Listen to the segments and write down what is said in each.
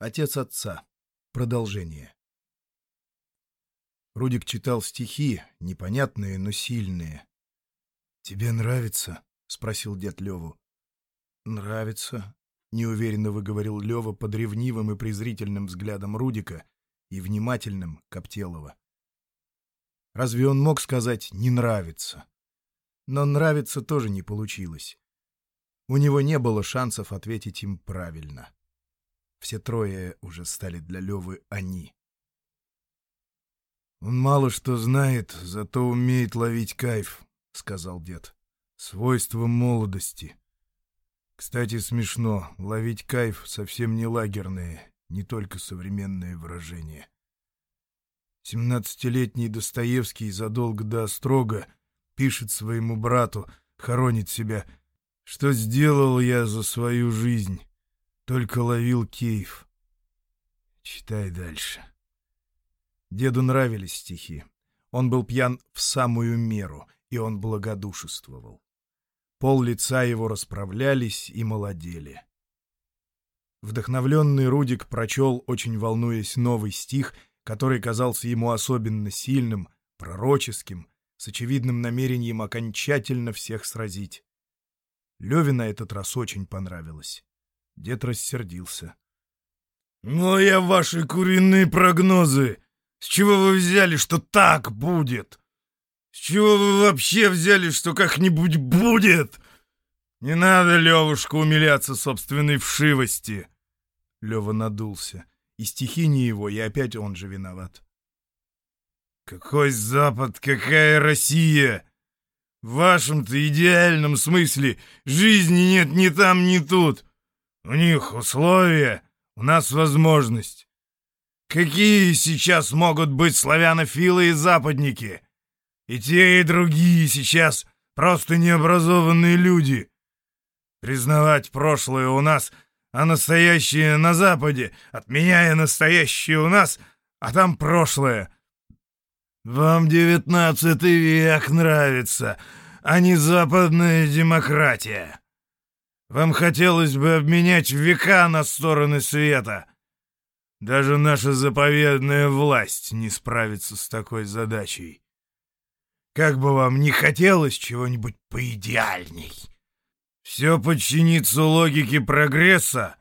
Отец отца. Продолжение. Рудик читал стихи, непонятные, но сильные. «Тебе нравится?» — спросил дед Леву. «Нравится», — неуверенно выговорил Лева под ревнивым и презрительным взглядом Рудика и внимательным Коптелова. Разве он мог сказать «не нравится»? Но нравится тоже не получилось. У него не было шансов ответить им правильно. Все трое уже стали для Левы «они». «Он мало что знает, зато умеет ловить кайф», — сказал дед. «Свойство молодости. Кстати, смешно, ловить кайф совсем не лагерное, не только современное выражение. Семнадцатилетний Достоевский задолго до Острога пишет своему брату, хоронит себя, что сделал я за свою жизнь. Только ловил кейф. Читай дальше. Деду нравились стихи. Он был пьян в самую меру, и он благодушествовал. Пол лица его расправлялись и молодели. Вдохновленный Рудик прочел, очень волнуясь, новый стих, который казался ему особенно сильным, пророческим, с очевидным намерением окончательно всех сразить. Леве на этот раз очень понравилось. Дед рассердился. «Ну, я ваши куриные прогнозы! С чего вы взяли, что так будет? С чего вы вообще взяли, что как-нибудь будет? Не надо, Левушка, умиляться собственной вшивости!» Лева надулся. И стихи не его, и опять он же виноват. «Какой Запад, какая Россия!» В вашем-то идеальном смысле жизни нет ни там, ни тут. У них условия, у нас возможность. Какие сейчас могут быть славянофилы и западники? И те, и другие сейчас просто необразованные люди. Признавать прошлое у нас, а настоящее на Западе, отменяя настоящее у нас, а там прошлое. Вам девятнадцатый век нравится, а не западная демократия. Вам хотелось бы обменять века на стороны света. Даже наша заповедная власть не справится с такой задачей. Как бы вам не хотелось чего-нибудь поидеальней. Все подчинится логике прогресса,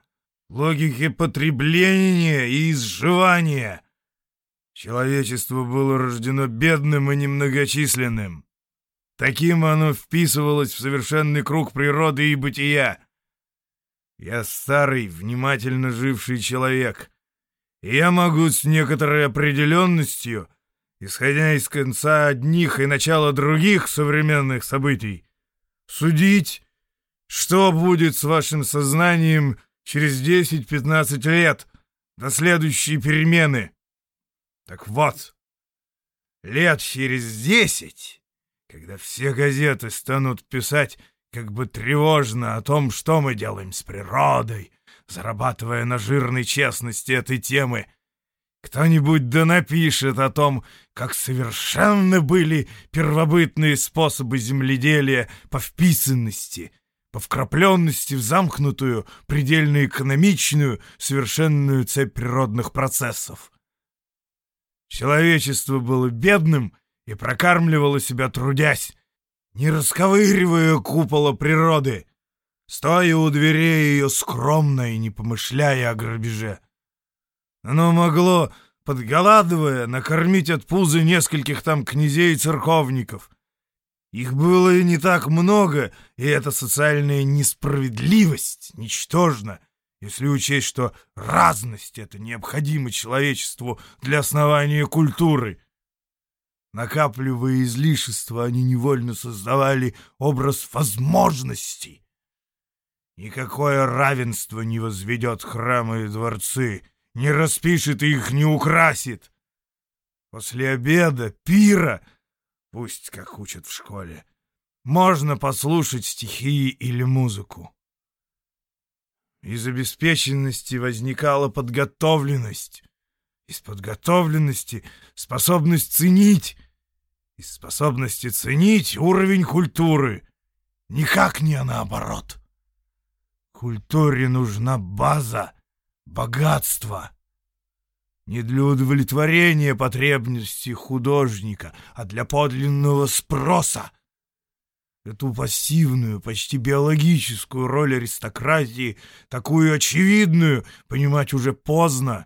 логике потребления и изживания. Человечество было рождено бедным и немногочисленным. Таким оно вписывалось в совершенный круг природы и бытия. Я старый, внимательно живший человек, и я могу с некоторой определенностью, исходя из конца одних и начала других современных событий, судить, что будет с вашим сознанием через 10-15 лет до следующей перемены. Так вот, лет через десять когда все газеты станут писать как бы тревожно о том, что мы делаем с природой, зарабатывая на жирной честности этой темы, кто-нибудь да напишет о том, как совершенно были первобытные способы земледелия по вписанности, по вкрапленности в замкнутую, предельно экономичную, совершенную цепь природных процессов. Человечество было бедным и прокармливала себя трудясь, не расковыривая купола природы, стоя у дверей ее скромно и не помышляя о грабеже. Оно могло, подголадывая, накормить от пузы нескольких там князей и церковников. Их было и не так много, и эта социальная несправедливость ничтожна, если учесть, что разность — это необходимо человечеству для основания культуры. Накапливая излишества, они невольно создавали образ возможностей. Никакое равенство не возведет храмы и дворцы, не распишет их, не украсит. После обеда, пира, пусть как учат в школе, можно послушать стихи или музыку. Из обеспеченности возникала подготовленность, из подготовленности способность ценить, из способности ценить уровень культуры. Никак не наоборот. Культуре нужна база, богатство. Не для удовлетворения потребностей художника, а для подлинного спроса. Эту пассивную, почти биологическую роль аристократии, такую очевидную, понимать уже поздно.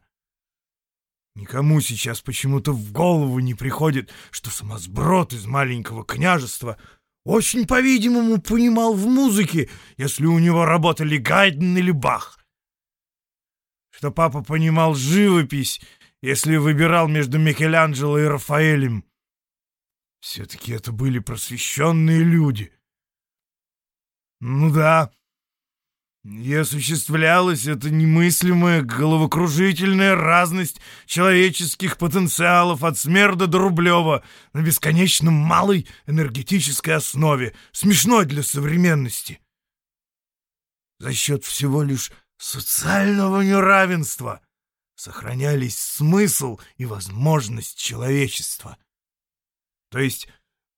Никому сейчас почему-то в голову не приходит, что самосброд из маленького княжества очень, по-видимому, понимал в музыке, если у него работали Гайден или Бах что папа понимал живопись, если выбирал между Микеланджело и Рафаэлем. Все-таки это были просвещенные люди. Ну да, и осуществлялась эта немыслимая головокружительная разность человеческих потенциалов от Смерда до Рублева на бесконечно малой энергетической основе, смешной для современности. За счет всего лишь социального неравенства сохранялись смысл и возможность человечества. То есть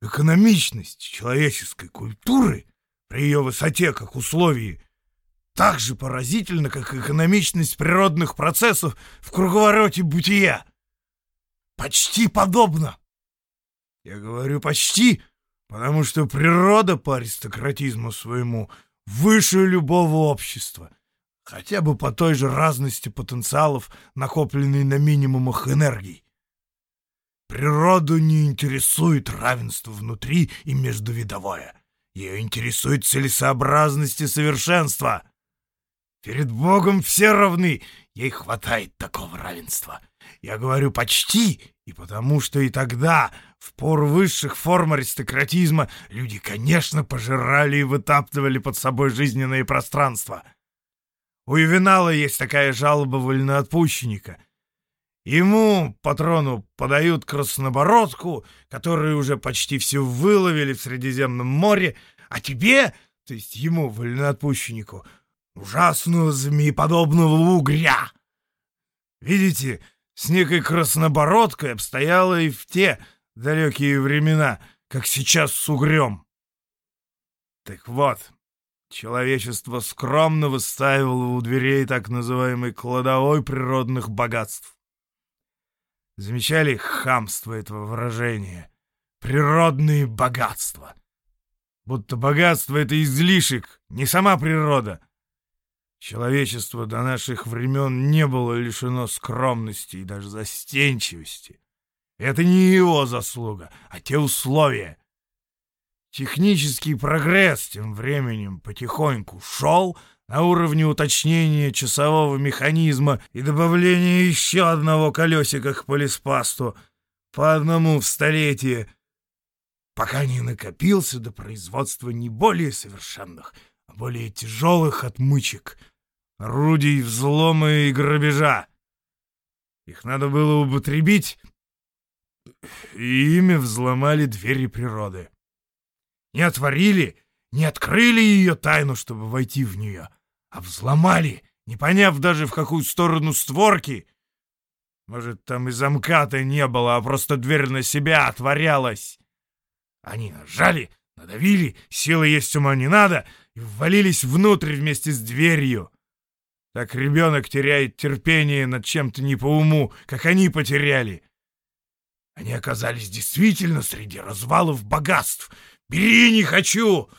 экономичность человеческой культуры при ее высоте как условии так же поразительна, как экономичность природных процессов в круговороте бытия. Почти подобно. Я говорю «почти», потому что природа по аристократизму своему выше любого общества — Хотя бы по той же разности потенциалов, накопленной на минимумах энергии. Природу не интересует равенство внутри и междувидовое. Ее интересует целесообразность и совершенство. Перед Богом все равны, ей хватает такого равенства. Я говорю «почти», и потому что и тогда, в пору высших форм аристократизма, люди, конечно, пожирали и вытаптывали под собой жизненное пространство — у Ювенала есть такая жалоба вольноотпущенника. Ему, патрону, подают краснобородку, которую уже почти все выловили в Средиземном море, а тебе, то есть ему, вольноотпущеннику, ужасного змееподобного угря. Видите, с некой краснобородкой обстояло и в те далекие времена, как сейчас с угрем. Так вот, Человечество скромно выставило у дверей так называемой кладовой природных богатств. Замечали хамство этого выражения? Природные богатства. Будто богатство — это излишек, не сама природа. Человечество до наших времен не было лишено скромности и даже застенчивости. Это не его заслуга, а те условия, Технический прогресс тем временем потихоньку шел на уровне уточнения часового механизма и добавления еще одного колесика к полиспасту, по одному в столетие, пока не накопился до производства не более совершенных, более тяжелых отмычек, орудий взлома и грабежа. Их надо было употребить, и ими взломали двери природы не отворили, не открыли ее тайну, чтобы войти в нее, а взломали, не поняв даже в какую сторону створки. Может, там и замка-то не было, а просто дверь на себя отворялась. Они нажали, надавили, силы есть ума не надо, и ввалились внутрь вместе с дверью. Так ребенок теряет терпение над чем-то не по уму, как они потеряли. Они оказались действительно среди развалов богатств, «Бери, не хочу!»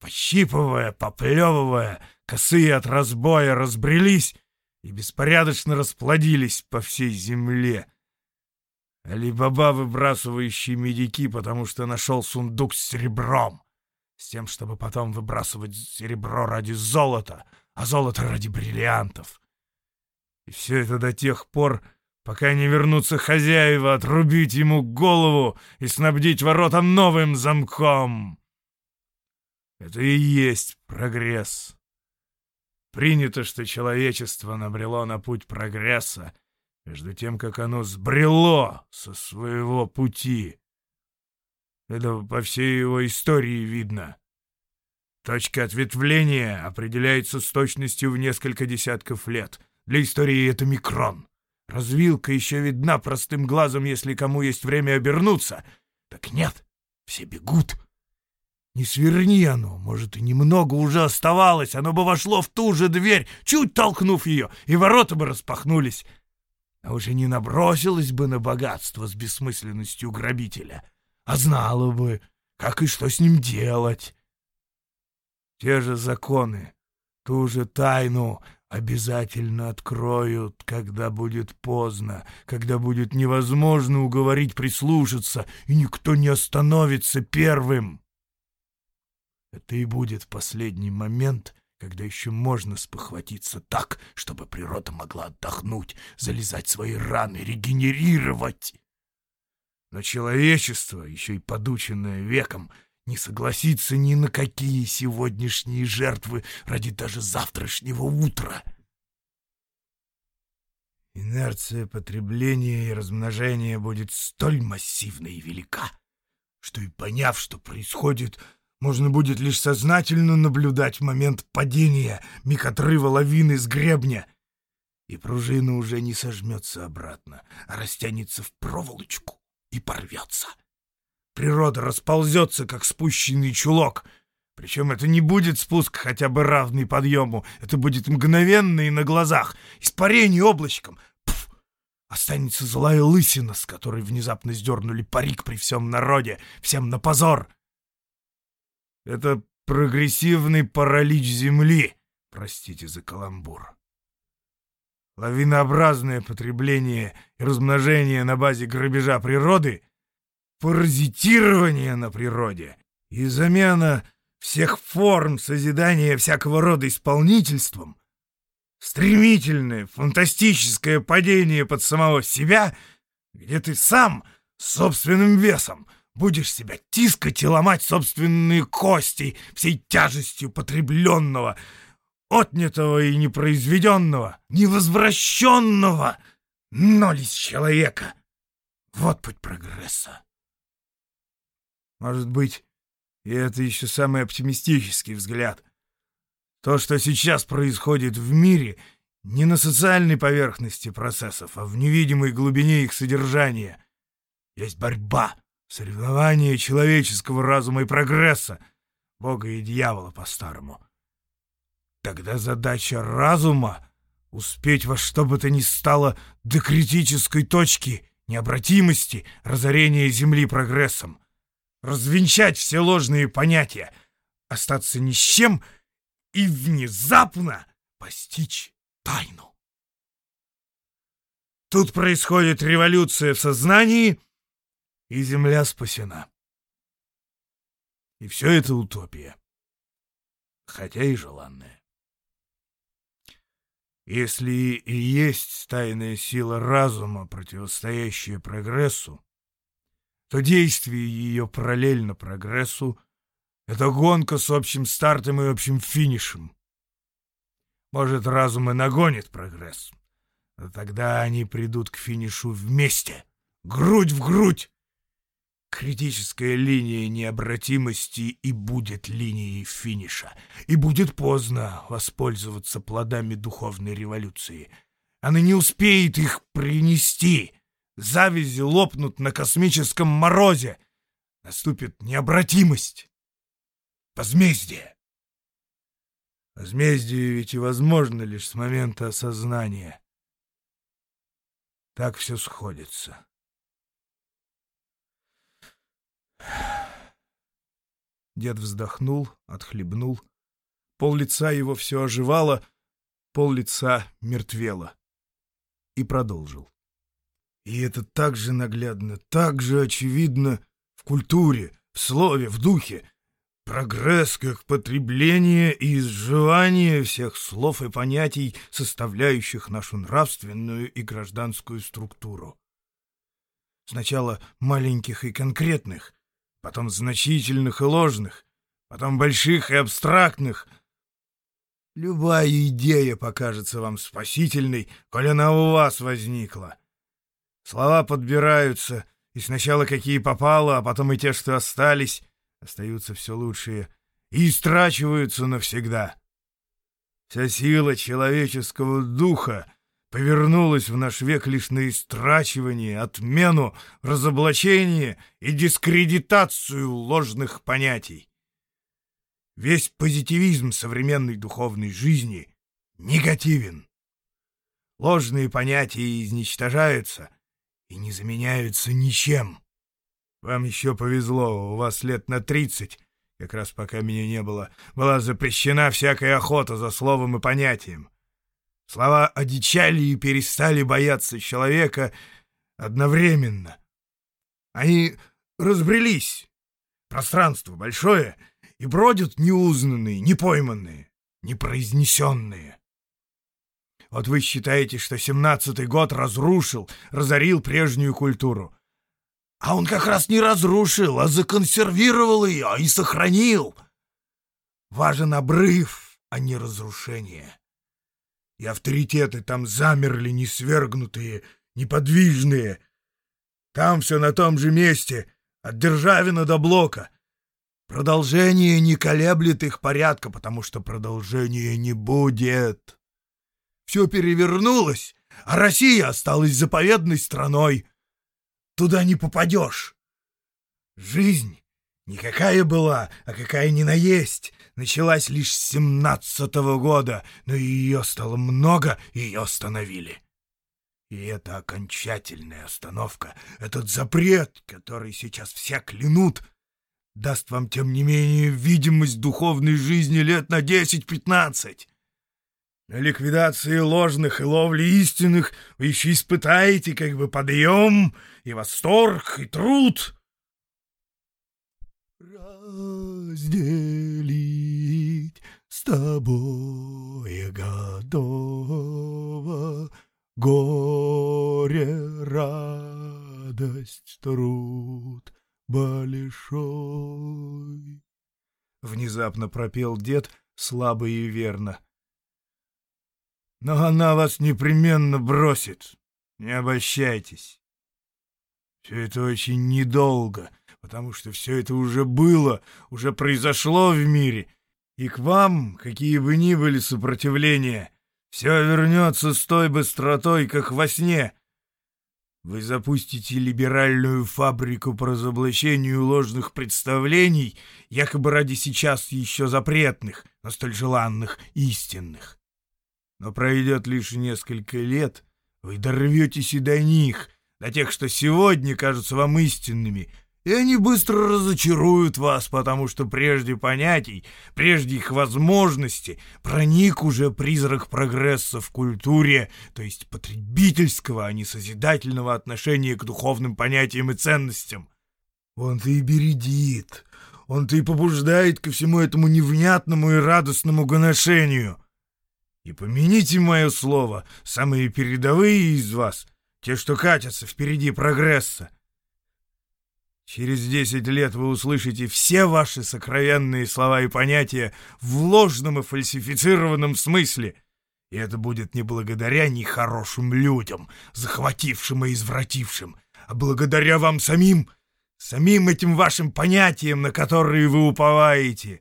Пощипывая, поплевывая, косые от разбоя разбрелись и беспорядочно расплодились по всей земле. Али-баба, выбрасывающий медики, потому что нашел сундук с серебром, с тем, чтобы потом выбрасывать серебро ради золота, а золото ради бриллиантов. И все это до тех пор, пока не вернутся хозяева, отрубить ему голову и снабдить ворота новым замком. Это и есть прогресс. Принято, что человечество набрело на путь прогресса, между тем, как оно сбрело со своего пути. Это по всей его истории видно. Точка ответвления определяется с точностью в несколько десятков лет. Для истории это микрон. Развилка еще видна простым глазом, если кому есть время обернуться. Так нет, все бегут. Не сверни оно, может, и немного уже оставалось, оно бы вошло в ту же дверь, чуть толкнув ее, и ворота бы распахнулись. А уже не набросилось бы на богатство с бессмысленностью грабителя, а знало бы, как и что с ним делать. Те же законы, ту же тайну обязательно откроют, когда будет поздно, когда будет невозможно уговорить прислушаться, и никто не остановится первым. Это и будет последний момент, когда еще можно спохватиться так, чтобы природа могла отдохнуть, залезать свои раны, регенерировать. Но человечество, еще и подученное веком, не согласится ни на какие сегодняшние жертвы ради даже завтрашнего утра. Инерция потребления и размножения будет столь массивна и велика, что и поняв, что происходит, можно будет лишь сознательно наблюдать момент падения миг лавины с гребня, и пружина уже не сожмется обратно, а растянется в проволочку и порвется. Природа расползется, как спущенный чулок. Причем это не будет спуск хотя бы равный подъему. Это будет мгновенно и на глазах. Испарение облачком. Пф! Останется злая лысина, с которой внезапно сдернули парик при всем народе. Всем на позор. Это прогрессивный паралич Земли. Простите за каламбур. Лавинообразное потребление и размножение на базе грабежа природы — паразитирование на природе и замена всех форм созидания всякого рода исполнительством, стремительное, фантастическое падение под самого себя, где ты сам собственным весом будешь себя тискать и ломать собственные кости всей тяжестью потребленного, отнятого и непроизведенного, невозвращенного, но лишь человека. Вот путь прогресса. Может быть, и это еще самый оптимистический взгляд. То, что сейчас происходит в мире, не на социальной поверхности процессов, а в невидимой глубине их содержания. Есть борьба, соревнование человеческого разума и прогресса, Бога и дьявола по-старому. Тогда задача разума — успеть во что бы то ни стало до критической точки необратимости разорения Земли прогрессом — развенчать все ложные понятия, остаться ни с чем и внезапно постичь тайну. Тут происходит революция в сознании, и Земля спасена. И все это утопия, хотя и желанная. Если и есть тайная сила разума, противостоящая прогрессу, то действие ее параллельно прогрессу — это гонка с общим стартом и общим финишем. Может, разум и нагонит прогресс, но тогда они придут к финишу вместе, грудь в грудь. Критическая линия необратимости и будет линией финиша, и будет поздно воспользоваться плодами духовной революции. Она не успеет их принести — Завязи лопнут на космическом морозе. Наступит необратимость. Возмездие. Возмездие ведь и возможно лишь с момента осознания. Так все сходится. Дед вздохнул, отхлебнул. Пол лица его все оживало, пол лица мертвело. И продолжил. И это так же наглядно, так же очевидно в культуре, в слове, в духе. Прогресс как потребление и изживание всех слов и понятий, составляющих нашу нравственную и гражданскую структуру. Сначала маленьких и конкретных, потом значительных и ложных, потом больших и абстрактных. Любая идея покажется вам спасительной, коль она у вас возникла. Слова подбираются, и сначала какие попало, а потом и те, что остались, остаются все лучшие, и истрачиваются навсегда. Вся сила человеческого духа повернулась в наш век лишь на истрачивание, отмену, разоблачение и дискредитацию ложных понятий. Весь позитивизм современной духовной жизни негативен. Ложные понятия изничтожаются и не заменяются ничем. Вам еще повезло, у вас лет на тридцать, как раз пока меня не было, была запрещена всякая охота за словом и понятием. Слова одичали и перестали бояться человека одновременно. Они разбрелись. Пространство большое, и бродят неузнанные, непойманные, непроизнесенные. Вот вы считаете, что семнадцатый год разрушил, разорил прежнюю культуру. А он как раз не разрушил, а законсервировал ее и сохранил. Важен обрыв, а не разрушение. И авторитеты там замерли, не свергнутые, неподвижные. Там все на том же месте, от Державина до Блока. Продолжение не колеблет их порядка, потому что продолжения не будет. Все перевернулось, а Россия осталась заповедной страной. Туда не попадешь. Жизнь никакая была, а какая ни наесть, началась лишь с семнадцатого года, но ее стало много, ее остановили. И это окончательная остановка, этот запрет, который сейчас все клянут — даст вам, тем не менее, видимость духовной жизни лет на десять-пятнадцать. На ликвидации ложных и ловли истинных вы еще испытаете как бы подъем и восторг, и труд. Разделить с тобой готово горе, радость, труд большой. Внезапно пропел дед слабо и верно. Но она вас непременно бросит. Не обольщайтесь. Все это очень недолго, потому что все это уже было, уже произошло в мире. И к вам, какие бы ни были сопротивления, все вернется с той быстротой, как во сне, вы запустите либеральную фабрику по разоблачению ложных представлений, якобы ради сейчас еще запретных, но столь желанных истинных. Но пройдет лишь несколько лет, вы дорветесь и до них, до тех, что сегодня кажутся вам истинными — и они быстро разочаруют вас, потому что прежде понятий, прежде их возможности проник уже призрак прогресса в культуре, то есть потребительского, а не созидательного отношения к духовным понятиям и ценностям. Он-то и бередит, он-то и побуждает ко всему этому невнятному и радостному гоношению. И помяните мое слово, самые передовые из вас, те, что катятся впереди прогресса, Через десять лет вы услышите все ваши сокровенные слова и понятия в ложном и фальсифицированном смысле. И это будет не благодаря нехорошим людям, захватившим и извратившим, а благодаря вам самим, самим этим вашим понятиям, на которые вы уповаете.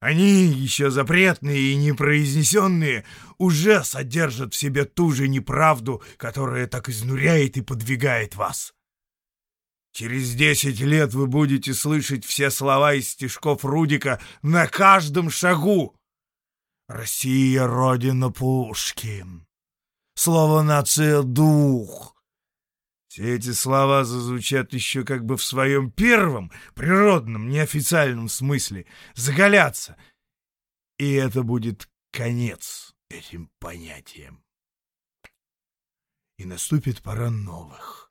Они, еще запретные и непроизнесенные, уже содержат в себе ту же неправду, которая так изнуряет и подвигает вас. Через десять лет вы будете слышать все слова из стишков Рудика на каждом шагу. Россия — родина Пушкин. Слово «нация» — дух. Все эти слова зазвучат еще как бы в своем первом, природном, неофициальном смысле, заголятся. И это будет конец этим понятиям. И наступит пора новых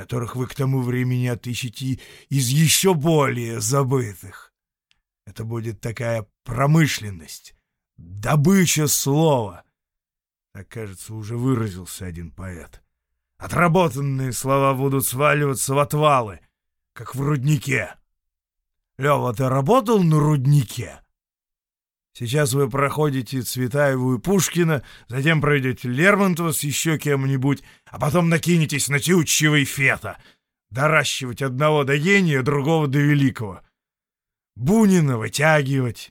которых вы к тому времени отыщете из еще более забытых. Это будет такая промышленность, добыча слова. Так, кажется, уже выразился один поэт. Отработанные слова будут сваливаться в отвалы, как в руднике. Лева, ты работал на руднике? Сейчас вы проходите Цветаеву и Пушкина, затем пройдете Лермонтова с еще кем-нибудь, а потом накинетесь на Тютчева и Фета. Доращивать одного до гения, другого до великого. Бунина вытягивать.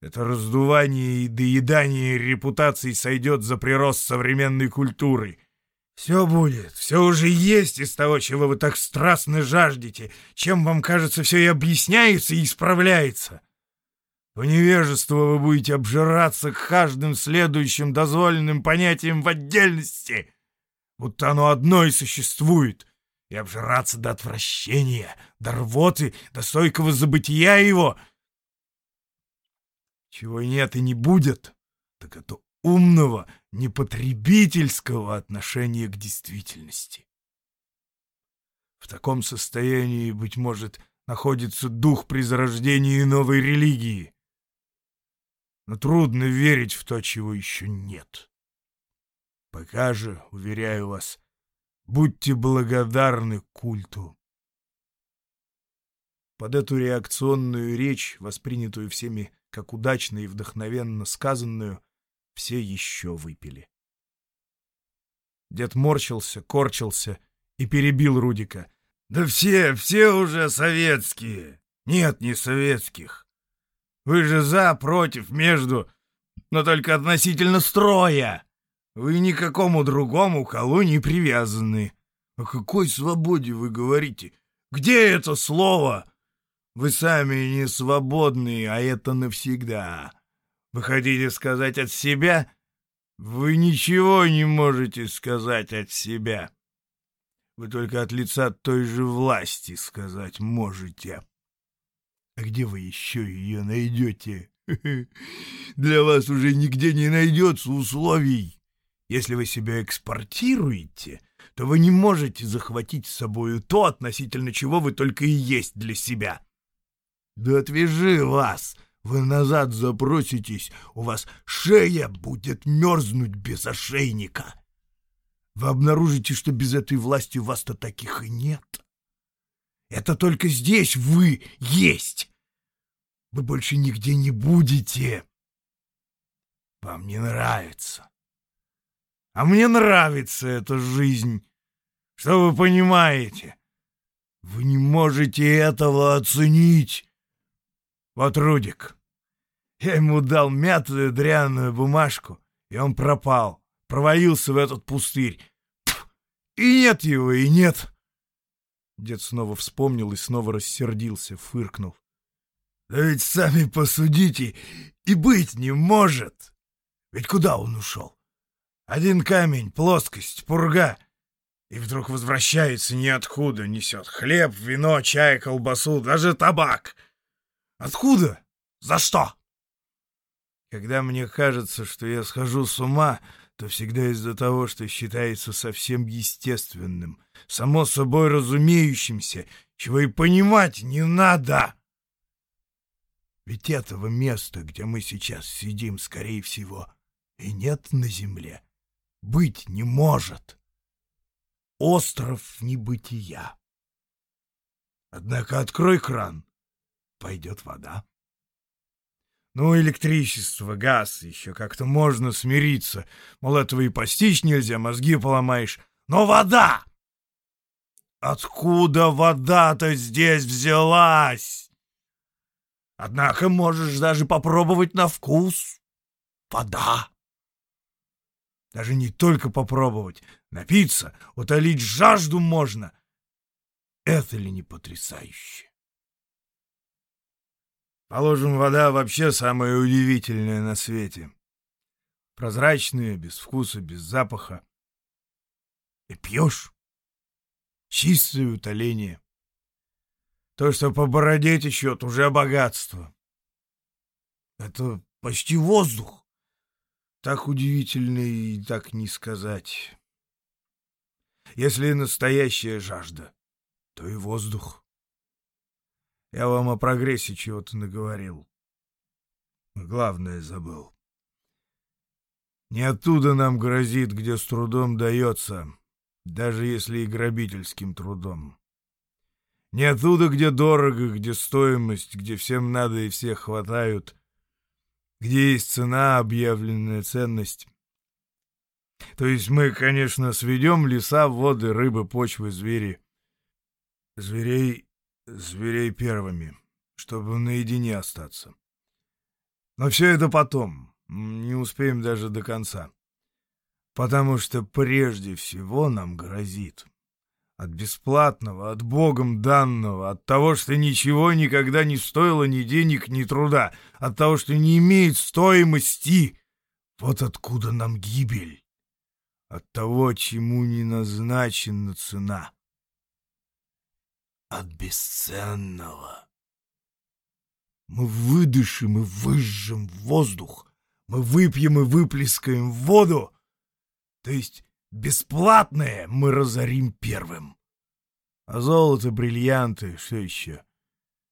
Это раздувание и доедание репутаций сойдет за прирост современной культуры. Все будет, все уже есть из того, чего вы так страстно жаждете, чем вам кажется все и объясняется и исправляется. По невежеству вы будете обжираться каждым следующим дозволенным понятием в отдельности, будто оно одно и существует, и обжираться до отвращения, до рвоты, до стойкого забытия его. Чего нет и не будет, так это умного, непотребительского отношения к действительности. В таком состоянии, быть может, находится дух при зарождении новой религии. Но трудно верить в то, чего еще нет. Пока же, уверяю вас, будьте благодарны культу. Под эту реакционную речь, воспринятую всеми как удачно и вдохновенно сказанную, все еще выпили. Дед морщился, корчился и перебил Рудика. «Да все, все уже советские! Нет, не советских! Вы же за, против, между, но только относительно строя! Вы ни к какому другому колу не привязаны! О какой свободе вы говорите? Где это слово? Вы сами не свободны, а это навсегда!» Вы хотите сказать от себя? Вы ничего не можете сказать от себя. Вы только от лица той же власти сказать можете. А где вы еще ее найдете? Для вас уже нигде не найдется условий. Если вы себя экспортируете, то вы не можете захватить с собою то, относительно чего вы только и есть для себя. Да отвяжи вас! — вы назад запроситесь, у вас шея будет мерзнуть без ошейника. Вы обнаружите, что без этой власти вас-то таких и нет. Это только здесь вы есть. Вы больше нигде не будете. Вам не нравится. А мне нравится эта жизнь. Что вы понимаете? Вы не можете этого оценить. Вот Рудик. Я ему дал мятую дрянную бумажку, и он пропал, провалился в этот пустырь. И нет его, и нет. Дед снова вспомнил и снова рассердился, фыркнул. Да ведь сами посудите, и быть не может. Ведь куда он ушел? Один камень, плоскость, пурга. И вдруг возвращается ниоткуда, несет хлеб, вино, чай, колбасу, даже табак — Откуда? За что? Когда мне кажется, что я схожу с ума, то всегда из-за того, что считается совсем естественным, само собой разумеющимся, чего и понимать не надо. Ведь этого места, где мы сейчас сидим, скорее всего, и нет на земле. Быть не может. Остров небытия. Однако открой кран, пойдет вода. Ну, электричество, газ, еще как-то можно смириться. Мол, этого и постичь нельзя, мозги поломаешь. Но вода! Откуда вода-то здесь взялась? Однако можешь даже попробовать на вкус. Вода. Даже не только попробовать. Напиться, утолить жажду можно. Это ли не потрясающе? Положим, вода вообще самая удивительная на свете. Прозрачная, без вкуса, без запаха. И пьешь. Чистое утоление. То, что по бороде течет, уже богатство. Это почти воздух. Так удивительно и так не сказать. Если настоящая жажда, то и воздух. Я вам о прогрессе чего-то наговорил. Главное забыл. Не оттуда нам грозит, где с трудом дается, даже если и грабительским трудом. Не оттуда, где дорого, где стоимость, где всем надо и всех хватают, где есть цена, объявленная ценность. То есть мы, конечно, сведем леса, воды, рыбы, почвы, звери. Зверей зверей первыми, чтобы наедине остаться. Но все это потом, не успеем даже до конца. Потому что прежде всего нам грозит От бесплатного, от Богом данного, от того, что ничего никогда не стоило ни денег, ни труда, от того, что не имеет стоимости. Вот откуда нам гибель. От того, чему не назначена цена. От бесценного. Мы выдышим и выжжем воздух. Мы выпьем и выплескаем воду. То есть Бесплатное мы разорим первым. А золото, бриллианты, что еще?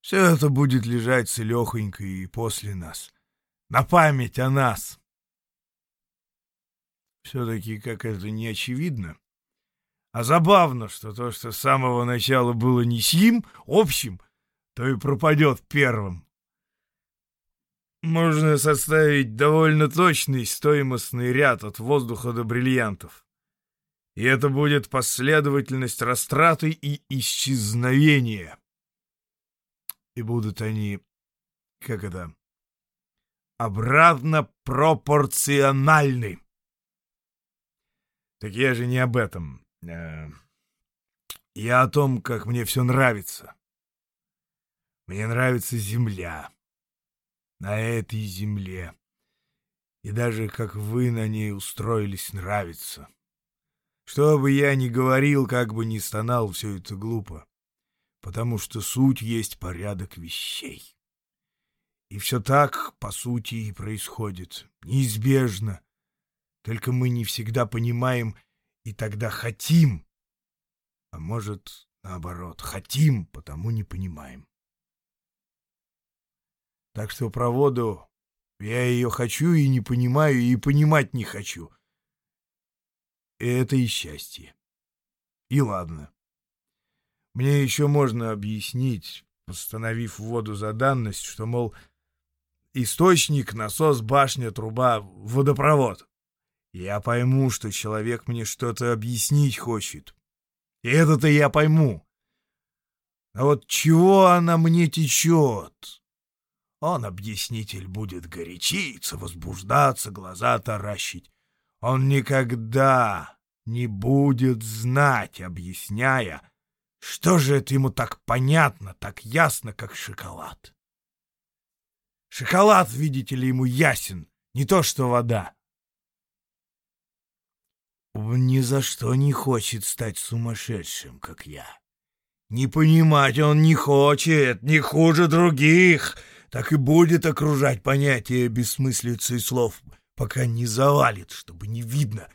Все это будет лежать целехонько и после нас. На память о нас. Все-таки как это не очевидно. А забавно, что то, что с самого начала было не сим, общим, то и пропадет первым. Можно составить довольно точный стоимостный ряд от воздуха до бриллиантов. И это будет последовательность растраты и исчезновения. И будут они, как это, обратно пропорциональны. Так я же не об этом. Э, я о том, как мне все нравится. Мне нравится земля. На этой земле. И даже как вы на ней устроились, нравится. Что бы я ни говорил, как бы ни стонал, все это глупо, потому что суть есть порядок вещей. И все так, по сути, и происходит, неизбежно. Только мы не всегда понимаем и тогда хотим, а может, наоборот, хотим, потому не понимаем. Так что про воду я ее хочу и не понимаю, и понимать не хочу — это и счастье. И ладно. Мне еще можно объяснить, постановив воду за данность, что, мол, источник, насос, башня, труба, водопровод. Я пойму, что человек мне что-то объяснить хочет. И это-то я пойму. А вот чего она мне течет? Он, объяснитель, будет горячиться, возбуждаться, глаза таращить. Он никогда не будет знать, объясняя, что же это ему так понятно, так ясно, как шоколад. Шоколад, видите ли, ему ясен, не то что вода. Он ни за что не хочет стать сумасшедшим, как я. Не понимать он не хочет, не хуже других, так и будет окружать понятие бессмыслицы слов — пока не завалит, чтобы не видно.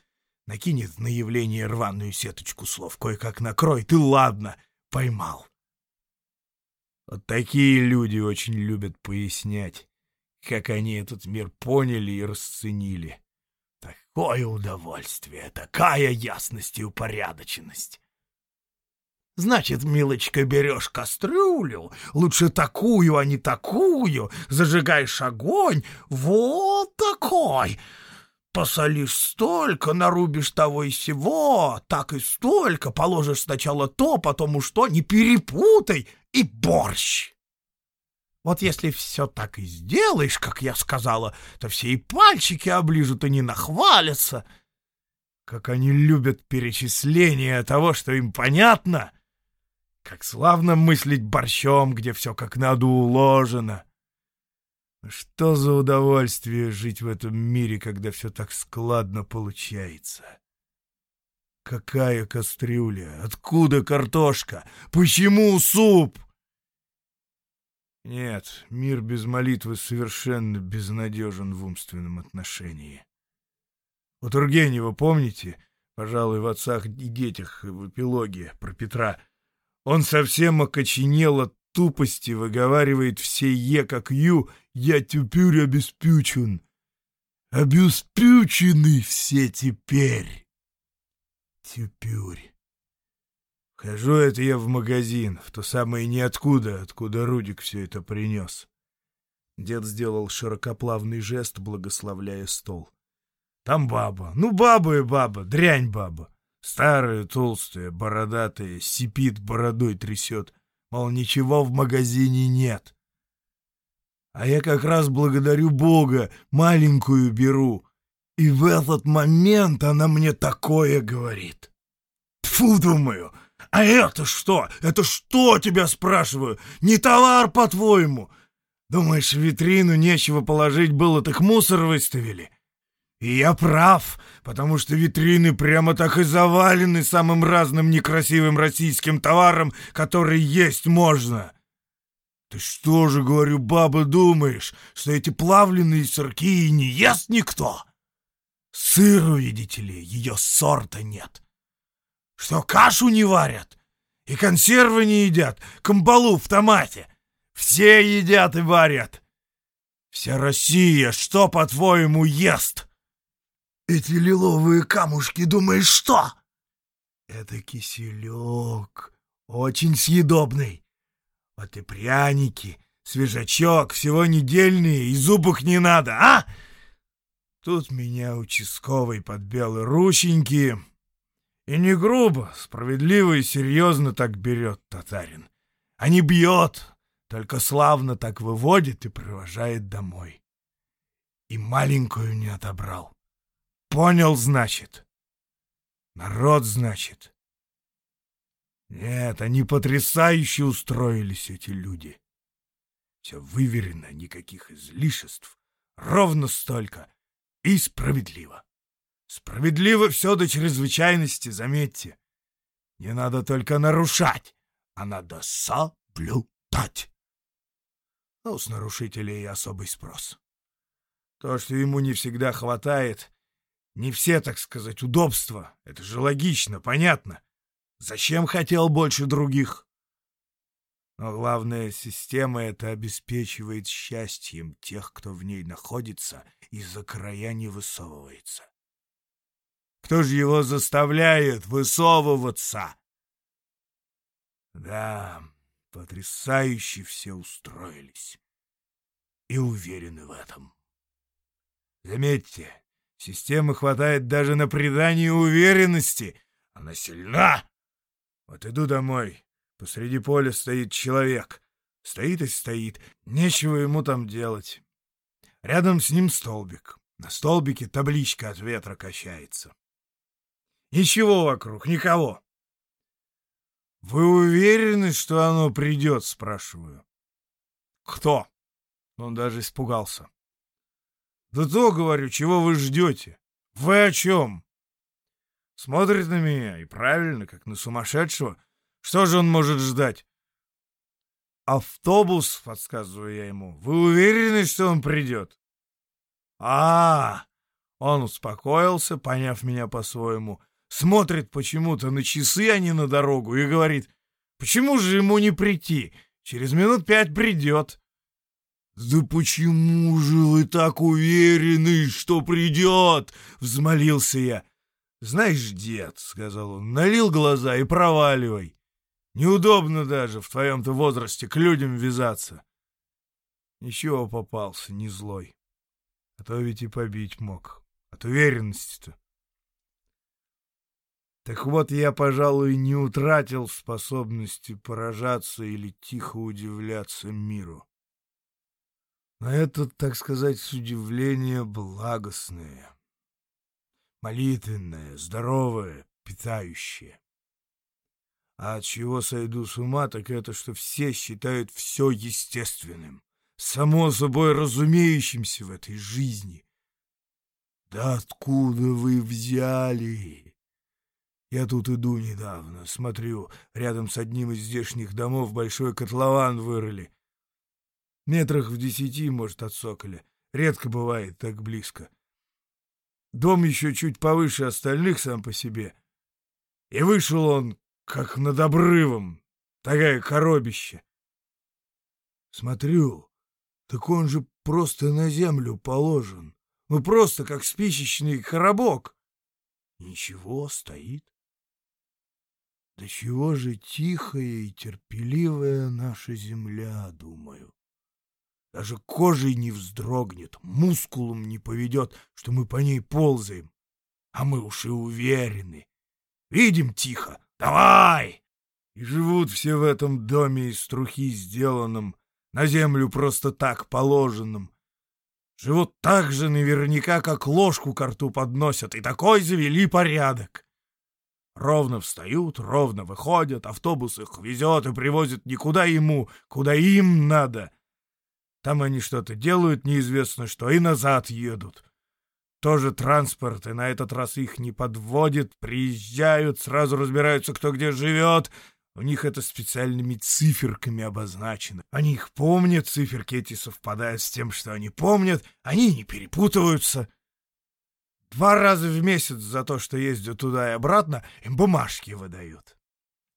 Накинет на явление рваную сеточку слов, кое-как накроет, и ладно, поймал. Вот такие люди очень любят пояснять, как они этот мир поняли и расценили. Такое удовольствие, такая ясность и упорядоченность. Значит, милочка, берешь кастрюлю, лучше такую, а не такую, зажигаешь огонь, вот такой. Посолишь столько, нарубишь того и сего, так и столько, положишь сначала то, потом уж то, не перепутай, и борщ. Вот если все так и сделаешь, как я сказала, то все и пальчики оближут и не нахвалятся. Как они любят перечисление того, что им понятно — как славно мыслить борщом, где все как надо уложено. Что за удовольствие жить в этом мире, когда все так складно получается? Какая кастрюля? Откуда картошка? Почему суп? Нет, мир без молитвы совершенно безнадежен в умственном отношении. У Тургенева, помните, пожалуй, в «Отцах и детях» в эпилоге про Петра — он совсем окоченел от тупости, выговаривает все «е» как «ю», «я тюпюрь обеспючен». Обеспючены все теперь. Тюпюрь. Хожу это я в магазин, в то самое ниоткуда, откуда Рудик все это принес. Дед сделал широкоплавный жест, благословляя стол. Там баба. Ну, баба и баба, дрянь баба. Старая, толстая, бородатая, сипит, бородой трясет. Мол, ничего в магазине нет. А я как раз благодарю Бога, маленькую беру. И в этот момент она мне такое говорит. Тфу, думаю, А это что? Это что, тебя спрашиваю? Не товар, по-твоему? Думаешь, в витрину нечего положить было, так мусор выставили? И я прав, потому что витрины прямо так и завалены самым разным некрасивым российским товаром, который есть можно. Ты что же, говорю, баба, думаешь, что эти плавленые сырки и не ест никто? Сыру, видите ли, ее сорта нет. Что кашу не варят и консервы не едят, камбалу в томате. Все едят и варят. Вся Россия что, по-твоему, ест? Эти лиловые камушки, думаешь, что? Это киселек, очень съедобный. Вот и пряники, свежачок, всего недельные, и зубок не надо, а? Тут меня участковый подбел и рученьки. И не грубо, справедливо и серьезно так берет татарин. А не бьет, только славно так выводит и провожает домой. И маленькую не отобрал. Понял, значит? Народ, значит? Нет, они потрясающе устроились, эти люди. Все выверено, никаких излишеств. Ровно столько. И справедливо. Справедливо все до чрезвычайности, заметьте. Не надо только нарушать, а надо соблюдать. Ну, с нарушителей особый спрос. То, что ему не всегда хватает, не все, так сказать, удобства. Это же логично, понятно. Зачем хотел больше других? Но главное, система это обеспечивает счастьем тех, кто в ней находится и за края не высовывается. Кто же его заставляет высовываться? Да, потрясающе все устроились и уверены в этом. Заметьте, Системы хватает даже на придание уверенности. Она сильна. Вот иду домой. Посреди поля стоит человек. Стоит и стоит. Нечего ему там делать. Рядом с ним столбик. На столбике табличка от ветра качается. Ничего вокруг, никого. «Вы уверены, что оно придет?» — спрашиваю. «Кто?» Он даже испугался. «Да то, говорю, чего вы ждете? Вы о чем?» Смотрит на меня, и правильно, как на сумасшедшего. Что же он может ждать? «Автобус», — подсказываю я ему. «Вы уверены, что он придет?» а, -а, -а Он успокоился, поняв меня по-своему. Смотрит почему-то на часы, а не на дорогу, и говорит, «Почему же ему не прийти? Через минут пять придет». «Да почему же вы так уверены, что придет?» — взмолился я. «Знаешь, дед», — сказал он, — «налил глаза и проваливай. Неудобно даже в твоем-то возрасте к людям вязаться». Ничего попался, не злой. А то ведь и побить мог. От уверенности-то. Так вот, я, пожалуй, не утратил способности поражаться или тихо удивляться миру. Но это, так сказать, с удивления благостное, молитвенное, здоровое, питающее. А от чего сойду с ума, так это, что все считают все естественным, само собой разумеющимся в этой жизни. Да откуда вы взяли? Я тут иду недавно, смотрю, рядом с одним из здешних домов большой котлован вырыли, Метрах в десяти, может, от Соколя. Редко бывает так близко. Дом еще чуть повыше остальных сам по себе. И вышел он, как над обрывом, такая коробище. Смотрю, так он же просто на землю положен. Ну, просто как спичечный коробок. Ничего, стоит. Да чего же тихая и терпеливая наша земля, думаю. Даже кожей не вздрогнет, мускулом не поведет, что мы по ней ползаем. А мы уж и уверены. Видим тихо. Давай! И живут все в этом доме из трухи сделанном, на землю просто так положенном. Живут так же наверняка, как ложку к рту подносят, и такой завели порядок. Ровно встают, ровно выходят, автобус их везет и привозит никуда ему, куда им надо. Там они что-то делают, неизвестно что, и назад едут. Тоже транспорт, и на этот раз их не подводит, приезжают, сразу разбираются, кто где живет. У них это специальными циферками обозначено. Они их помнят, циферки эти совпадают с тем, что они помнят, они не перепутываются. Два раза в месяц за то, что ездят туда и обратно, им бумажки выдают.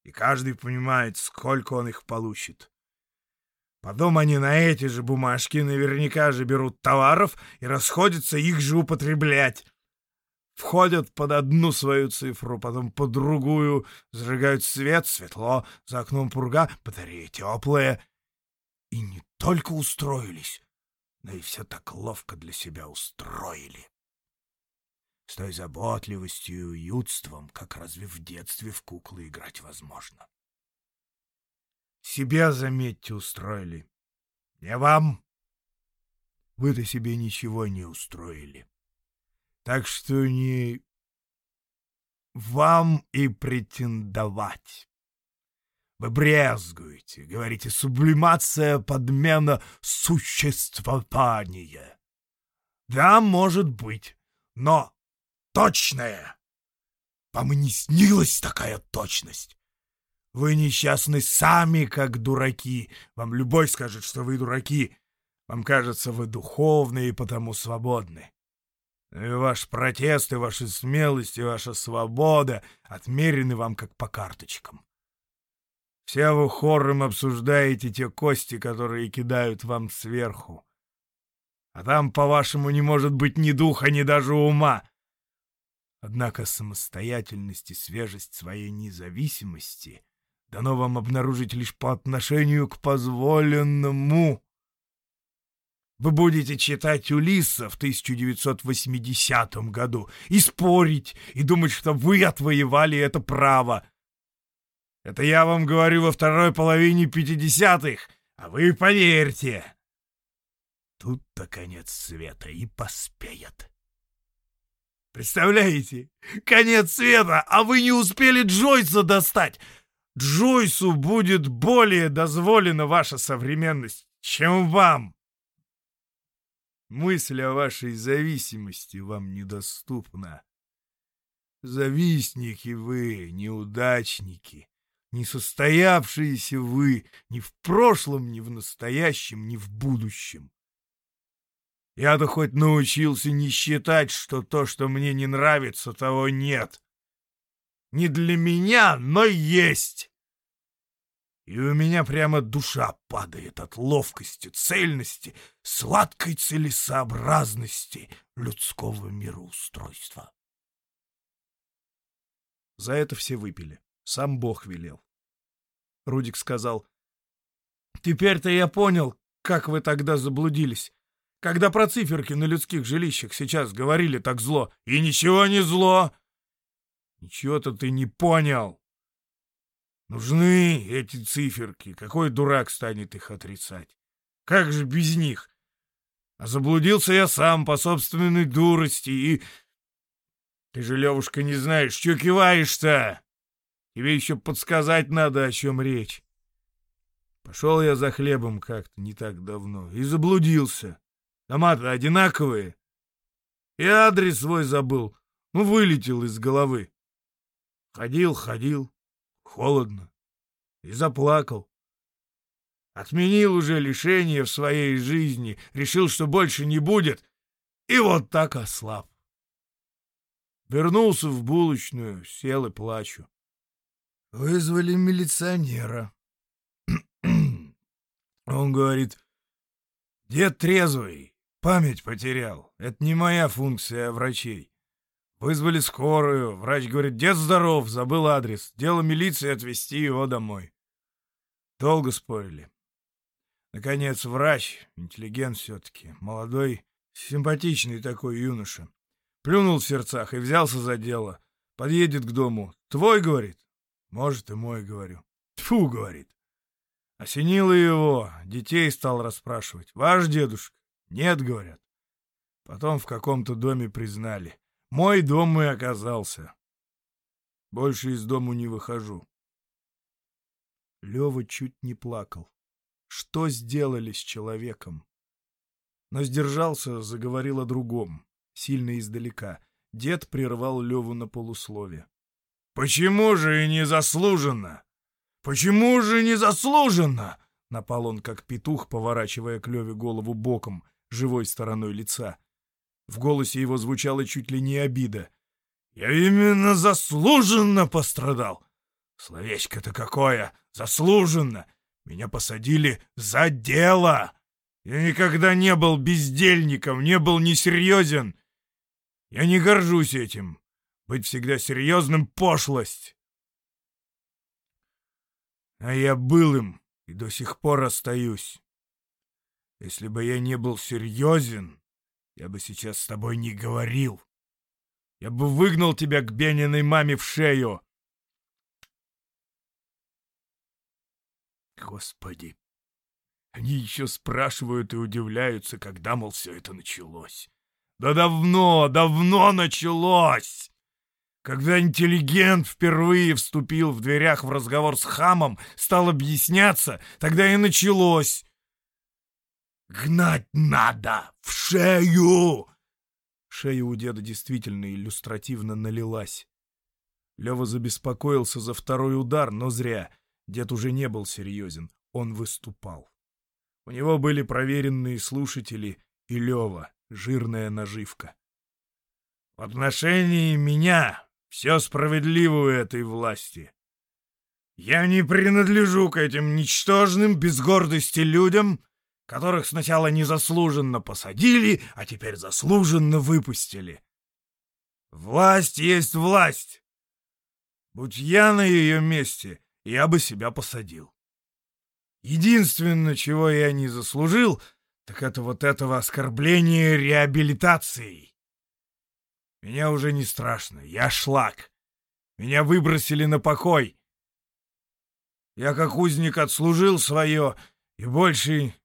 И каждый понимает, сколько он их получит. Потом они на эти же бумажки наверняка же берут товаров и расходятся их же употреблять. Входят под одну свою цифру, потом под другую, зажигают свет, светло, за окном пурга, батареи теплые. И не только устроились, но и все так ловко для себя устроили с той заботливостью и уютством, как разве в детстве в куклы играть возможно. Себя, заметьте, устроили. Не вам. Вы-то себе ничего не устроили. Так что не вам и претендовать. Вы брезгуете, говорите, сублимация, подмена существования. Да, может быть, но точное. Вам и не снилась такая точность. Вы несчастны сами, как дураки. Вам любой скажет, что вы дураки. Вам кажется, вы духовные и потому свободны. И ваш протест, и ваша смелость, и ваша свобода отмерены вам как по карточкам. Все вы хором обсуждаете те кости, которые кидают вам сверху. А там, по-вашему, не может быть ни духа, ни даже ума. Однако самостоятельность и свежесть своей независимости дано вам обнаружить лишь по отношению к позволенному. Вы будете читать Улисса в 1980 году и спорить, и думать, что вы отвоевали это право. Это я вам говорю во второй половине пятидесятых, а вы поверьте. Тут-то конец света и поспеет. Представляете? Конец света, а вы не успели Джойса достать. Джойсу будет более дозволена ваша современность, чем вам. Мысль о вашей зависимости вам недоступна. Завистники вы, неудачники, несостоявшиеся вы ни в прошлом, ни в настоящем, ни в будущем. Я-то хоть научился не считать, что то, что мне не нравится, того нет. Не для меня, но есть. И у меня прямо душа падает от ловкости, цельности, сладкой целесообразности людского мироустройства. За это все выпили. Сам Бог велел. Рудик сказал, «Теперь-то я понял, как вы тогда заблудились. Когда про циферки на людских жилищах сейчас говорили так зло. И ничего не зло. Ничего-то ты не понял. Нужны эти циферки. Какой дурак станет их отрицать? Как же без них? А заблудился я сам по собственной дурости и... Ты же, Левушка, не знаешь, что киваешь-то? Тебе еще подсказать надо, о чем речь. Пошел я за хлебом как-то не так давно и заблудился. Дома-то одинаковые. И адрес свой забыл. Ну, вылетел из головы. Ходил, ходил. Холодно. И заплакал. Отменил уже лишение в своей жизни. Решил, что больше не будет. И вот так ослаб. Вернулся в булочную, сел и плачу. Вызвали милиционера. Он говорит, дед трезвый, Память потерял. Это не моя функция, а врачей. Вызвали скорую. Врач говорит, дед здоров, забыл адрес. Дело милиции отвезти его домой. Долго спорили. Наконец врач, интеллигент все-таки, молодой, симпатичный такой юноша, плюнул в сердцах и взялся за дело. Подъедет к дому. «Твой?» — говорит. «Может, и мой», — говорю. «Тьфу!» — говорит. Осенило его, детей стал расспрашивать. «Ваш дедушка?» Нет, говорят. Потом в каком-то доме признали. Мой дом и оказался. Больше из дому не выхожу. Лева чуть не плакал. Что сделали с человеком? Но сдержался, заговорил о другом, сильно издалека. Дед прервал Леву на полуслове. «Почему же и не заслуженно? Почему же не заслуженно?» Напал он, как петух, поворачивая к Леве голову боком, живой стороной лица. В голосе его звучала чуть ли не обида. «Я именно заслуженно пострадал! Словечко-то какое! Заслуженно! Меня посадили за дело! Я никогда не был бездельником, не был несерьезен! Я не горжусь этим! Быть всегда серьезным — пошлость!» А я был им и до сих пор остаюсь. Если бы я не был серьезен, я бы сейчас с тобой не говорил. Я бы выгнал тебя к Бениной маме в шею. Господи, они еще спрашивают и удивляются, когда, мол, все это началось. Да давно, давно началось! Когда интеллигент впервые вступил в дверях в разговор с хамом, стал объясняться, тогда и началось. «Гнать надо! В шею!» Шея у деда действительно иллюстративно налилась. Лева забеспокоился за второй удар, но зря. Дед уже не был серьезен, он выступал. У него были проверенные слушатели и Лева, жирная наживка. «В отношении меня все справедливо у этой власти. Я не принадлежу к этим ничтожным, без гордости людям, которых сначала незаслуженно посадили, а теперь заслуженно выпустили. Власть есть власть. Будь я на ее месте, я бы себя посадил. Единственное, чего я не заслужил, так это вот этого оскорбления реабилитацией. Меня уже не страшно. Я шлак. Меня выбросили на покой. Я как узник отслужил свое и больше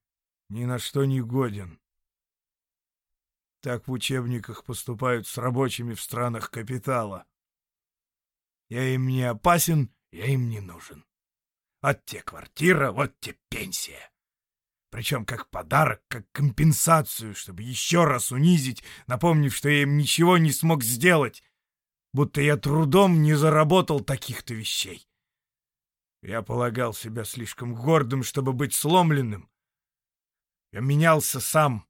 ни на что не годен. Так в учебниках поступают с рабочими в странах капитала. Я им не опасен, я им не нужен. Вот те квартира, вот те пенсия. Причем как подарок, как компенсацию, чтобы еще раз унизить, напомнив, что я им ничего не смог сделать, будто я трудом не заработал таких-то вещей. Я полагал себя слишком гордым, чтобы быть сломленным. Я менялся сам,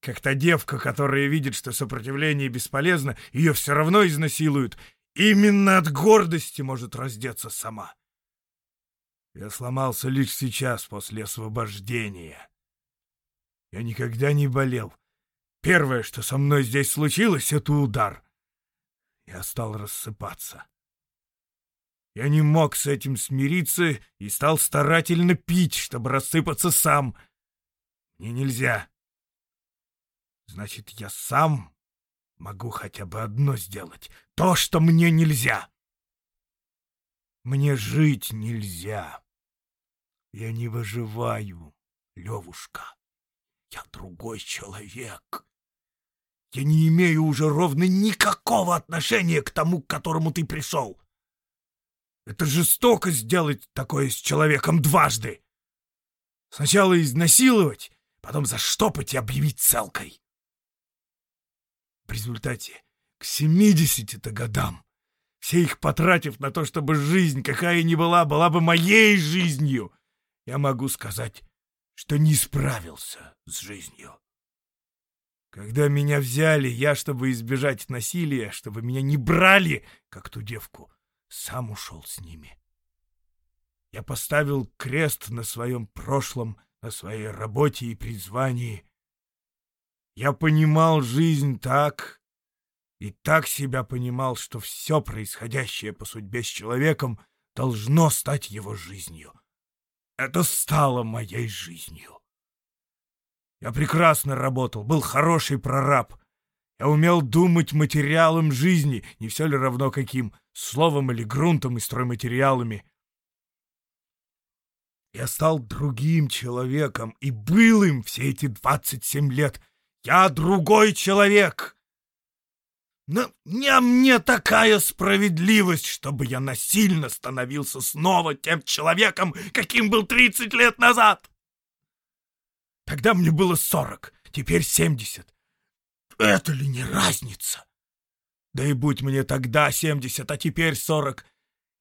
как та девка, которая видит, что сопротивление бесполезно, ее все равно изнасилуют. Именно от гордости может раздеться сама. Я сломался лишь сейчас, после освобождения. Я никогда не болел. Первое, что со мной здесь случилось, — это удар. Я стал рассыпаться. Я не мог с этим смириться и стал старательно пить, чтобы рассыпаться сам. Мне нельзя. Значит, я сам могу хотя бы одно сделать. То, что мне нельзя. Мне жить нельзя. Я не выживаю, Левушка. Я другой человек. Я не имею уже ровно никакого отношения к тому, к которому ты пришел. Это жестоко сделать такое с человеком дважды. Сначала изнасиловать, потом заштопать и объявить целкой. В результате к семидесяти-то годам, все их потратив на то, чтобы жизнь, какая ни была, была бы моей жизнью, я могу сказать, что не справился с жизнью. Когда меня взяли, я, чтобы избежать насилия, чтобы меня не брали, как ту девку, сам ушел с ними. Я поставил крест на своем прошлом, на своей работе и призвании. Я понимал жизнь так, и так себя понимал, что все происходящее по судьбе с человеком должно стать его жизнью. Это стало моей жизнью. Я прекрасно работал, был хороший прораб. Я умел думать материалом жизни, не все ли равно каким, словом или грунтом и стройматериалами. Я стал другим человеком и был им все эти двадцать семь лет. Я другой человек. Но не мне такая справедливость, чтобы я насильно становился снова тем человеком, каким был тридцать лет назад. Тогда мне было сорок, теперь семьдесят. Это ли не разница? Да и будь мне тогда семьдесят, а теперь сорок,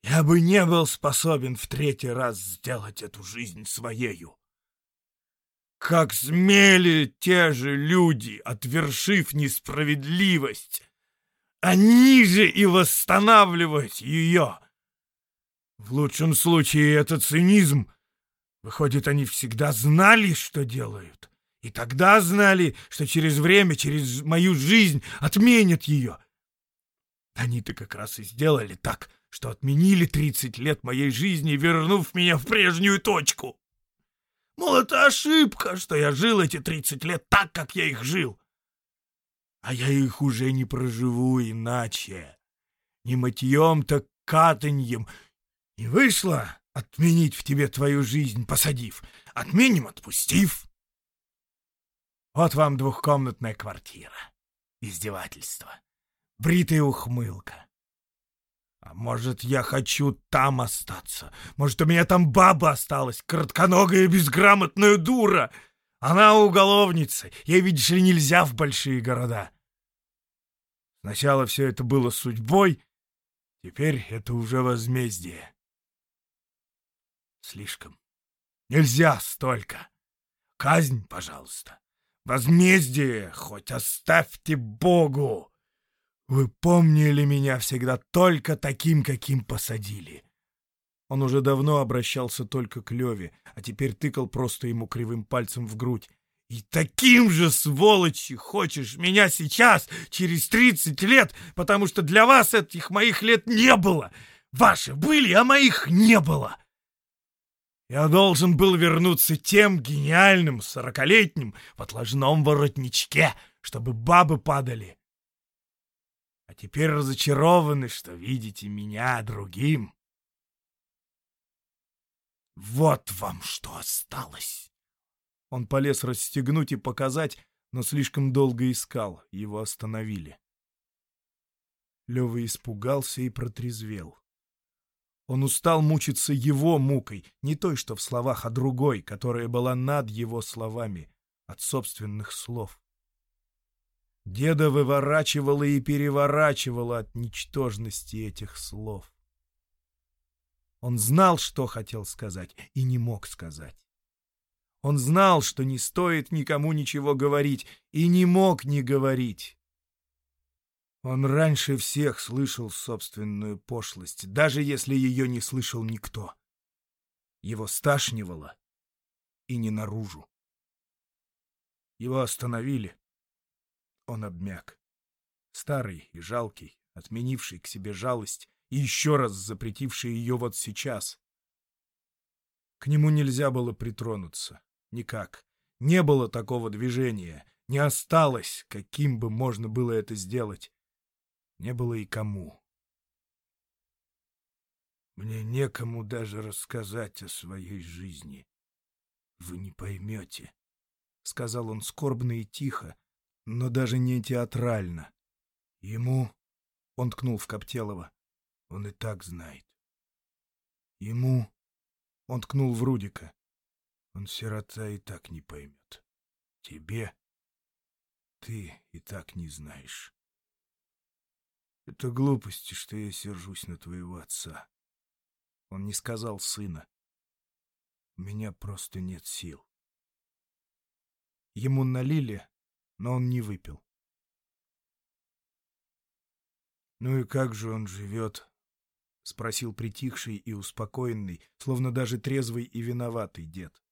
я бы не был способен в третий раз сделать эту жизнь своею. Как смели те же люди, отвершив несправедливость, они же и восстанавливать ее. В лучшем случае это цинизм. Выходит, они всегда знали, что делают. И тогда знали, что через время, через мою жизнь отменят ее. Они-то как раз и сделали так, что отменили 30 лет моей жизни, вернув меня в прежнюю точку. Мол, это ошибка, что я жил эти 30 лет так, как я их жил. А я их уже не проживу иначе. Не мытьем, так катаньем. И вышло отменить в тебе твою жизнь, посадив. Отменим, отпустив. Вот вам двухкомнатная квартира. Издевательство. Бритая ухмылка. А может, я хочу там остаться? Может, у меня там баба осталась, коротконогая безграмотная дура? Она уголовница, ей, видишь ли, нельзя в большие города. Сначала все это было судьбой, теперь это уже возмездие. Слишком. Нельзя столько. Казнь, пожалуйста. Возмездие хоть оставьте Богу. Вы помнили меня всегда только таким, каким посадили. Он уже давно обращался только к Леве, а теперь тыкал просто ему кривым пальцем в грудь. «И таким же, сволочи, хочешь меня сейчас, через тридцать лет, потому что для вас этих моих лет не было! Ваши были, а моих не было!» Я должен был вернуться тем гениальным сорокалетним в отложном воротничке, чтобы бабы падали. А теперь разочарованы, что видите меня другим. Вот вам что осталось. Он полез расстегнуть и показать, но слишком долго искал, его остановили. Лёва испугался и протрезвел. Он устал мучиться его мукой, не той, что в словах, а другой, которая была над его словами, от собственных слов. Деда выворачивало и переворачивало от ничтожности этих слов. Он знал, что хотел сказать, и не мог сказать. Он знал, что не стоит никому ничего говорить, и не мог не говорить. Он раньше всех слышал собственную пошлость, даже если ее не слышал никто. Его сташнивало, и не наружу. Его остановили. Он обмяк. Старый и жалкий, отменивший к себе жалость и еще раз запретивший ее вот сейчас. К нему нельзя было притронуться. Никак. Не было такого движения. Не осталось, каким бы можно было это сделать. Не было и кому. Мне некому даже рассказать о своей жизни. Вы не поймете, — сказал он скорбно и тихо, но даже не театрально. Ему, — он ткнул в Коптелова, — он и так знает. Ему, — он ткнул в Рудика, — он сирота и так не поймет. Тебе ты и так не знаешь. Это глупости, что я сержусь на твоего отца. Он не сказал сына. У меня просто нет сил. Ему налили, но он не выпил. «Ну и как же он живет?» — спросил притихший и успокоенный, словно даже трезвый и виноватый дед.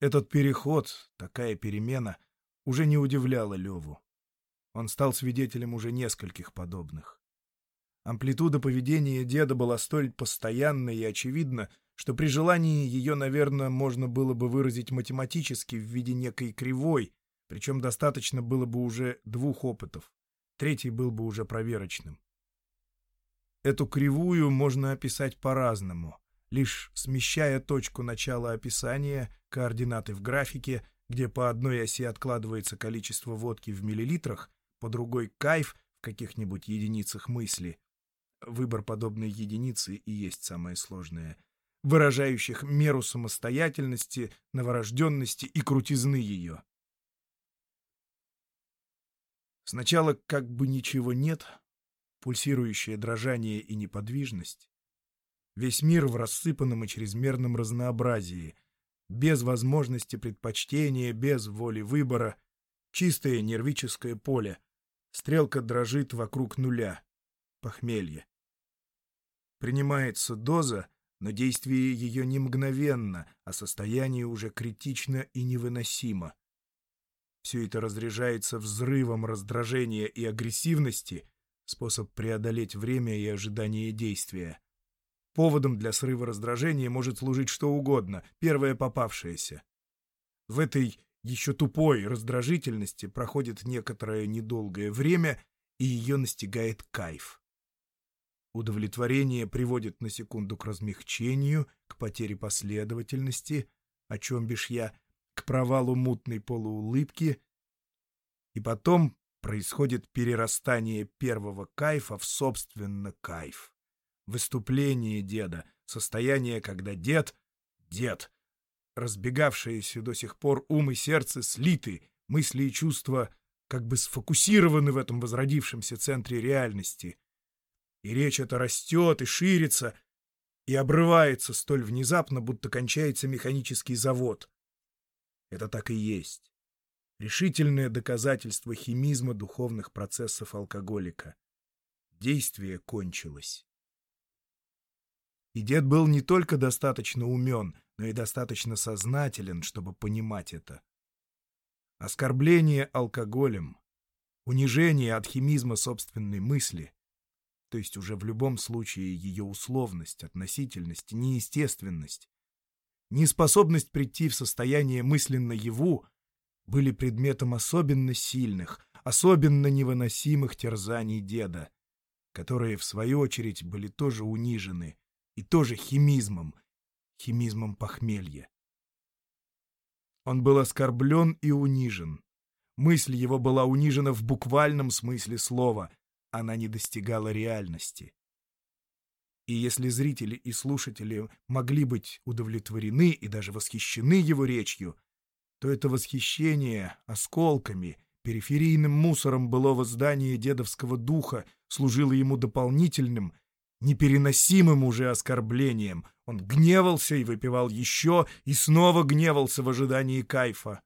Этот переход, такая перемена, уже не удивляла Леву. Он стал свидетелем уже нескольких подобных. Амплитуда поведения деда была столь постоянна и очевидна, что при желании ее, наверное, можно было бы выразить математически в виде некой кривой, причем достаточно было бы уже двух опытов. Третий был бы уже проверочным. Эту кривую можно описать по-разному, лишь смещая точку начала описания, координаты в графике, где по одной оси откладывается количество водки в миллилитрах, по другой кайф в каких-нибудь единицах мысли. Выбор подобной единицы и есть самое сложное — выражающих меру самостоятельности, новорожденности и крутизны ее. Сначала как бы ничего нет, пульсирующее дрожание и неподвижность. Весь мир в рассыпанном и чрезмерном разнообразии, без возможности предпочтения, без воли выбора, чистое нервическое поле, стрелка дрожит вокруг нуля, похмелье. Принимается доза — но действие ее не мгновенно, а состояние уже критично и невыносимо. Все это разряжается взрывом раздражения и агрессивности, способ преодолеть время и ожидание действия. Поводом для срыва раздражения может служить что угодно, первое попавшееся. В этой еще тупой раздражительности проходит некоторое недолгое время, и ее настигает кайф. Удовлетворение приводит на секунду к размягчению, к потере последовательности, о чем бишь я, к провалу мутной полуулыбки, и потом происходит перерастание первого кайфа в собственно кайф. Выступление деда, состояние, когда дед — дед, разбегавшиеся до сих пор ум и сердце слиты, мысли и чувства как бы сфокусированы в этом возродившемся центре реальности — и речь эта растет и ширится, и обрывается столь внезапно, будто кончается механический завод. Это так и есть. Решительное доказательство химизма духовных процессов алкоголика. Действие кончилось. И дед был не только достаточно умен, но и достаточно сознателен, чтобы понимать это. Оскорбление алкоголем, унижение от химизма собственной мысли — то есть уже в любом случае ее условность, относительность, неестественность, неспособность прийти в состояние мысленно его были предметом особенно сильных, особенно невыносимых терзаний деда, которые, в свою очередь, были тоже унижены и тоже химизмом, химизмом похмелья. Он был оскорблен и унижен. Мысль его была унижена в буквальном смысле слова, она не достигала реальности. И если зрители и слушатели могли быть удовлетворены и даже восхищены его речью, то это восхищение осколками, периферийным мусором былого здания дедовского духа служило ему дополнительным, непереносимым уже оскорблением. Он гневался и выпивал еще, и снова гневался в ожидании кайфа.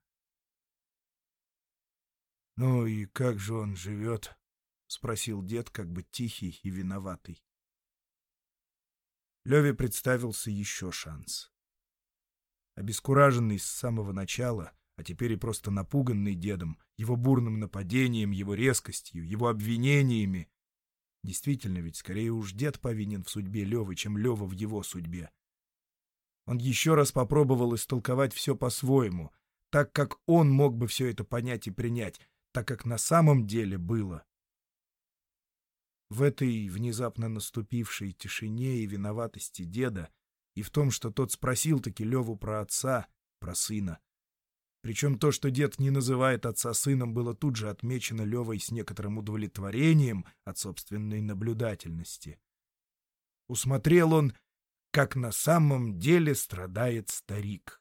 «Ну и как же он живет?» — спросил дед, как бы тихий и виноватый. Леве представился еще шанс. Обескураженный с самого начала, а теперь и просто напуганный дедом, его бурным нападением, его резкостью, его обвинениями. Действительно, ведь скорее уж дед повинен в судьбе Левы, чем Лева в его судьбе. Он еще раз попробовал истолковать все по-своему, так как он мог бы все это понять и принять, так как на самом деле было. В этой внезапно наступившей тишине и виноватости деда, и в том, что тот спросил-таки Леву про отца, про сына. Причем то, что дед не называет отца сыном, было тут же отмечено Левой с некоторым удовлетворением от собственной наблюдательности. Усмотрел он, как на самом деле страдает старик.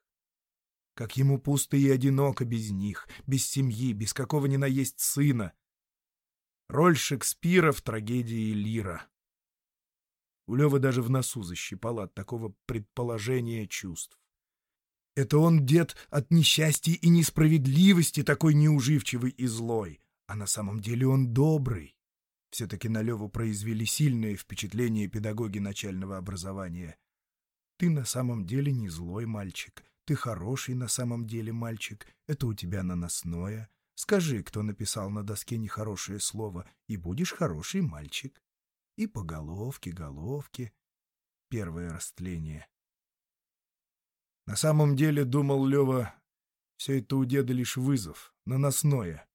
Как ему пусто и одиноко без них, без семьи, без какого ни на есть сына — Роль Шекспира в трагедии Лира. У Лёвы даже в носу защипало от такого предположения чувств. Это он, дед, от несчастья и несправедливости такой неуживчивый и злой, а на самом деле он добрый. Все-таки на Леву произвели сильное впечатление педагоги начального образования. Ты на самом деле не злой мальчик, ты хороший на самом деле мальчик, это у тебя наносное — Скажи, кто написал на доске нехорошее слово, и будешь хороший мальчик. И по головке, головке. Первое растление. На самом деле, думал Лева, все это у деда лишь вызов, наносное.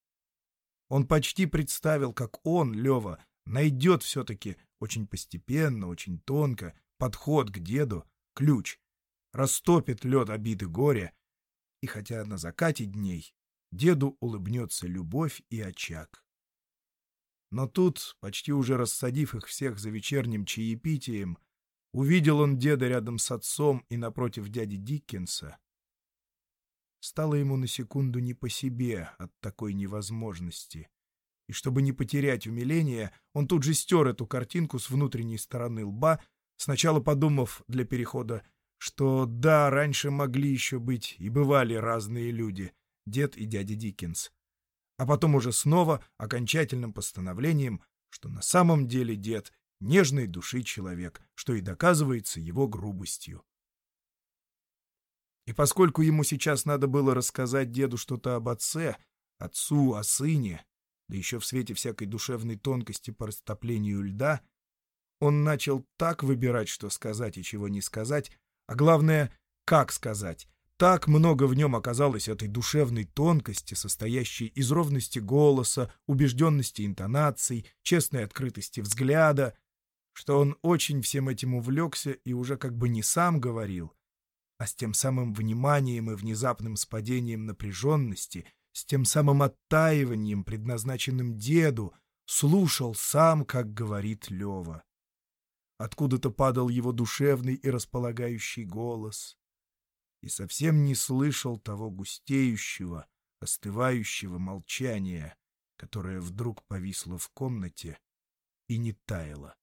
Он почти представил, как он, Лева, найдет все-таки очень постепенно, очень тонко подход к деду, ключ, растопит лед обиды горя, и хотя на закате дней Деду улыбнется любовь и очаг. Но тут, почти уже рассадив их всех за вечерним чаепитием, увидел он деда рядом с отцом и напротив дяди Диккенса. Стало ему на секунду не по себе от такой невозможности. И чтобы не потерять умиление, он тут же стер эту картинку с внутренней стороны лба, сначала подумав для перехода, что да, раньше могли еще быть и бывали разные люди, дед и дядя Диккенс а потом уже снова окончательным постановлением, что на самом деле дед — нежной души человек, что и доказывается его грубостью. И поскольку ему сейчас надо было рассказать деду что-то об отце, отцу, о сыне, да еще в свете всякой душевной тонкости по растоплению льда, он начал так выбирать, что сказать и чего не сказать, а главное, как сказать, так много в нем оказалось этой душевной тонкости, состоящей из ровности голоса, убежденности интонаций, честной открытости взгляда, что он очень всем этим увлекся и уже как бы не сам говорил, а с тем самым вниманием и внезапным спадением напряженности, с тем самым оттаиванием, предназначенным деду, слушал сам, как говорит Лева. Откуда-то падал его душевный и располагающий голос и совсем не слышал того густеющего, остывающего молчания, которое вдруг повисло в комнате и не таяло.